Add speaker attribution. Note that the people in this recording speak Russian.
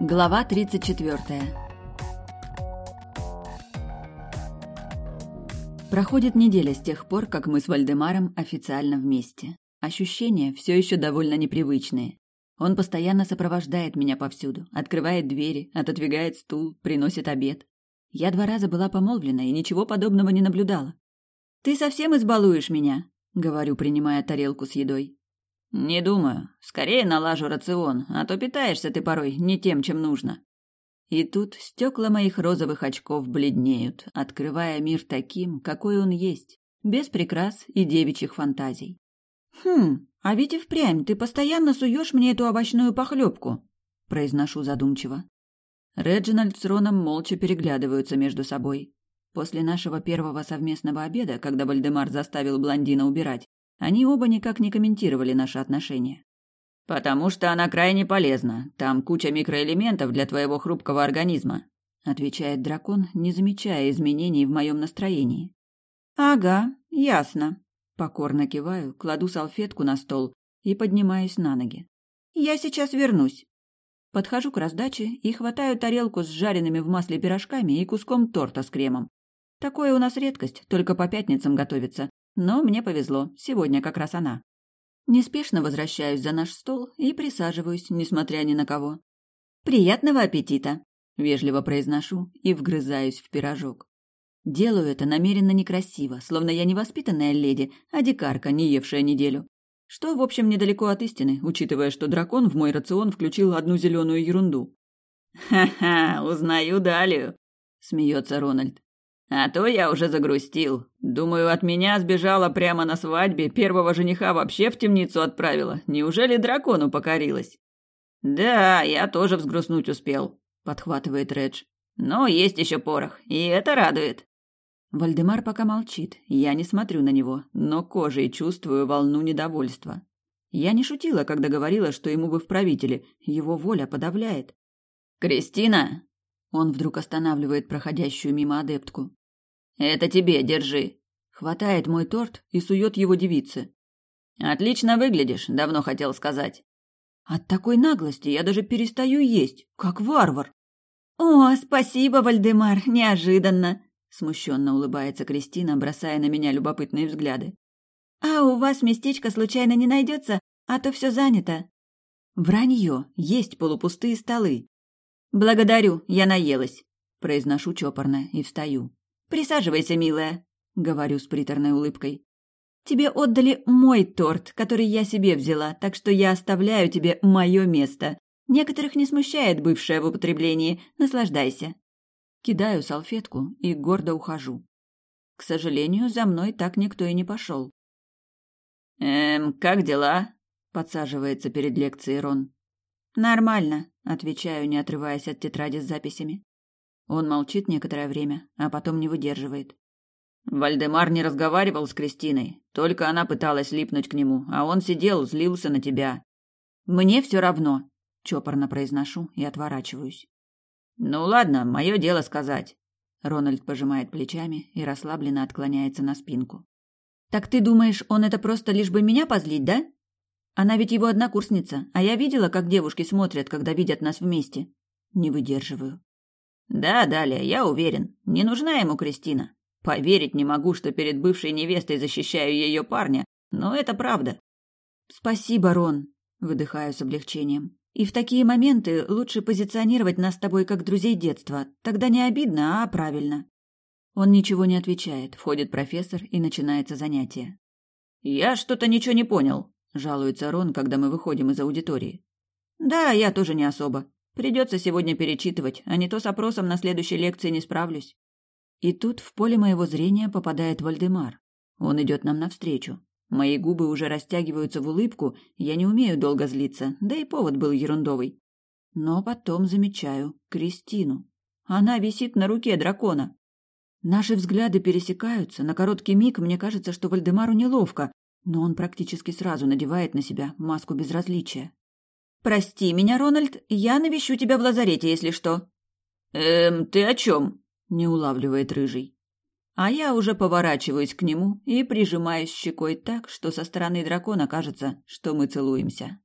Speaker 1: Глава 34 Проходит неделя с тех пор, как мы с Вальдемаром официально вместе. Ощущения все еще довольно непривычные. Он постоянно сопровождает меня повсюду, открывает двери, отодвигает стул, приносит обед. Я два раза была помолвлена и ничего подобного не наблюдала. «Ты совсем избалуешь меня?» — говорю, принимая тарелку с едой.
Speaker 2: «Не думаю. Скорее налажу рацион, а то питаешься ты порой не тем, чем нужно».
Speaker 1: И тут стекла моих розовых очков бледнеют, открывая мир таким, какой он есть, без прикрас и девичьих фантазий. «Хм, а ведь и впрямь ты постоянно суешь мне эту овощную похлебку», — произношу задумчиво. Реджинальд с Роном молча переглядываются между собой. После нашего первого совместного обеда, когда Вальдемар заставил блондина убирать, они оба никак не комментировали наши отношения.
Speaker 2: «Потому что она крайне полезна. Там куча микроэлементов для твоего хрупкого организма»,
Speaker 1: отвечает дракон, не замечая изменений в моем настроении. «Ага, ясно». Покорно киваю, кладу салфетку на стол и поднимаюсь на ноги. «Я сейчас вернусь». Подхожу к раздаче и хватаю тарелку с жареными в масле пирожками и куском торта с кремом. Такое у нас редкость, только по пятницам готовится, но мне повезло, сегодня как раз она. Неспешно возвращаюсь за наш стол и присаживаюсь, несмотря ни на кого. «Приятного аппетита!» – вежливо произношу и вгрызаюсь в пирожок. Делаю это намеренно некрасиво, словно я не воспитанная леди, а дикарка, не евшая неделю. Что, в общем, недалеко от истины, учитывая, что дракон в мой рацион включил одну зеленую ерунду.
Speaker 2: «Ха-ха, узнаю Далию!» – смеется Рональд. А то я уже загрустил. Думаю, от меня сбежала прямо на свадьбе, первого жениха вообще в темницу отправила. Неужели дракону покорилась? Да, я тоже взгрустнуть успел, подхватывает Редж. Но есть еще порох, и это радует.
Speaker 1: Вальдемар пока молчит. Я не смотрю на него, но кожей чувствую волну недовольства. Я не шутила, когда говорила, что ему бы в правители. Его воля подавляет.
Speaker 2: «Кристина!»
Speaker 1: Он вдруг останавливает проходящую мимо адептку.
Speaker 2: «Это тебе, держи».
Speaker 1: Хватает мой торт и сует его девице.
Speaker 2: «Отлично выглядишь, давно хотел сказать».
Speaker 1: От такой наглости я даже перестаю есть, как варвар.
Speaker 3: «О, спасибо, Вальдемар, неожиданно!»
Speaker 1: Смущенно улыбается Кристина, бросая на меня любопытные взгляды.
Speaker 3: «А у вас местечко случайно не найдется, а то все занято».
Speaker 1: Вранье, есть полупустые столы.
Speaker 3: «Благодарю, я наелась», –
Speaker 1: произношу чопорно и встаю.
Speaker 3: «Присаживайся, милая», –
Speaker 1: говорю с приторной улыбкой.
Speaker 3: «Тебе отдали мой торт, который я себе взяла, так что я оставляю тебе мое место. Некоторых не смущает бывшее в употреблении. Наслаждайся».
Speaker 1: Кидаю салфетку и гордо ухожу. К сожалению, за мной так никто и не пошел.
Speaker 2: «Эм, как дела?» – подсаживается перед лекцией Рон.
Speaker 3: «Нормально», —
Speaker 1: отвечаю, не отрываясь от тетради с записями. Он молчит некоторое время, а потом не выдерживает.
Speaker 2: «Вальдемар не разговаривал с Кристиной, только она пыталась липнуть к нему, а он сидел, злился на тебя».
Speaker 1: «Мне все равно», — чопорно произношу и отворачиваюсь.
Speaker 2: «Ну ладно, мое дело сказать».
Speaker 1: Рональд пожимает плечами и расслабленно отклоняется на спинку. «Так ты думаешь, он это просто лишь бы меня позлить, да?» Она ведь его однокурсница, а я видела, как девушки смотрят, когда видят нас вместе. Не выдерживаю.
Speaker 2: Да, Далее, я уверен. Не нужна ему Кристина. Поверить не могу, что перед бывшей невестой защищаю ее парня, но это правда.
Speaker 1: Спасибо, Рон, выдыхаю с облегчением. И в такие моменты лучше позиционировать нас с тобой как друзей детства. Тогда не обидно, а правильно. Он ничего не отвечает. Входит профессор и начинается занятие.
Speaker 2: Я что-то ничего не понял,
Speaker 1: жалуется Рон, когда мы выходим из аудитории.
Speaker 3: Да, я тоже не особо. Придется сегодня перечитывать, а не то с опросом на следующей лекции не справлюсь.
Speaker 1: И тут в поле моего зрения попадает Вальдемар. Он идет нам навстречу. Мои губы уже растягиваются в улыбку, я не умею долго злиться, да и повод был ерундовый. Но потом замечаю Кристину. Она висит на руке дракона. Наши взгляды пересекаются, на короткий миг мне кажется, что Вальдемару неловко, но он практически сразу надевает на себя маску безразличия.
Speaker 3: «Прости меня, Рональд, я навещу тебя в лазарете, если что».
Speaker 2: «Эм, ты о чем?»
Speaker 1: – не улавливает рыжий. А я уже поворачиваюсь к нему и прижимаюсь щекой так, что со стороны дракона кажется, что мы целуемся.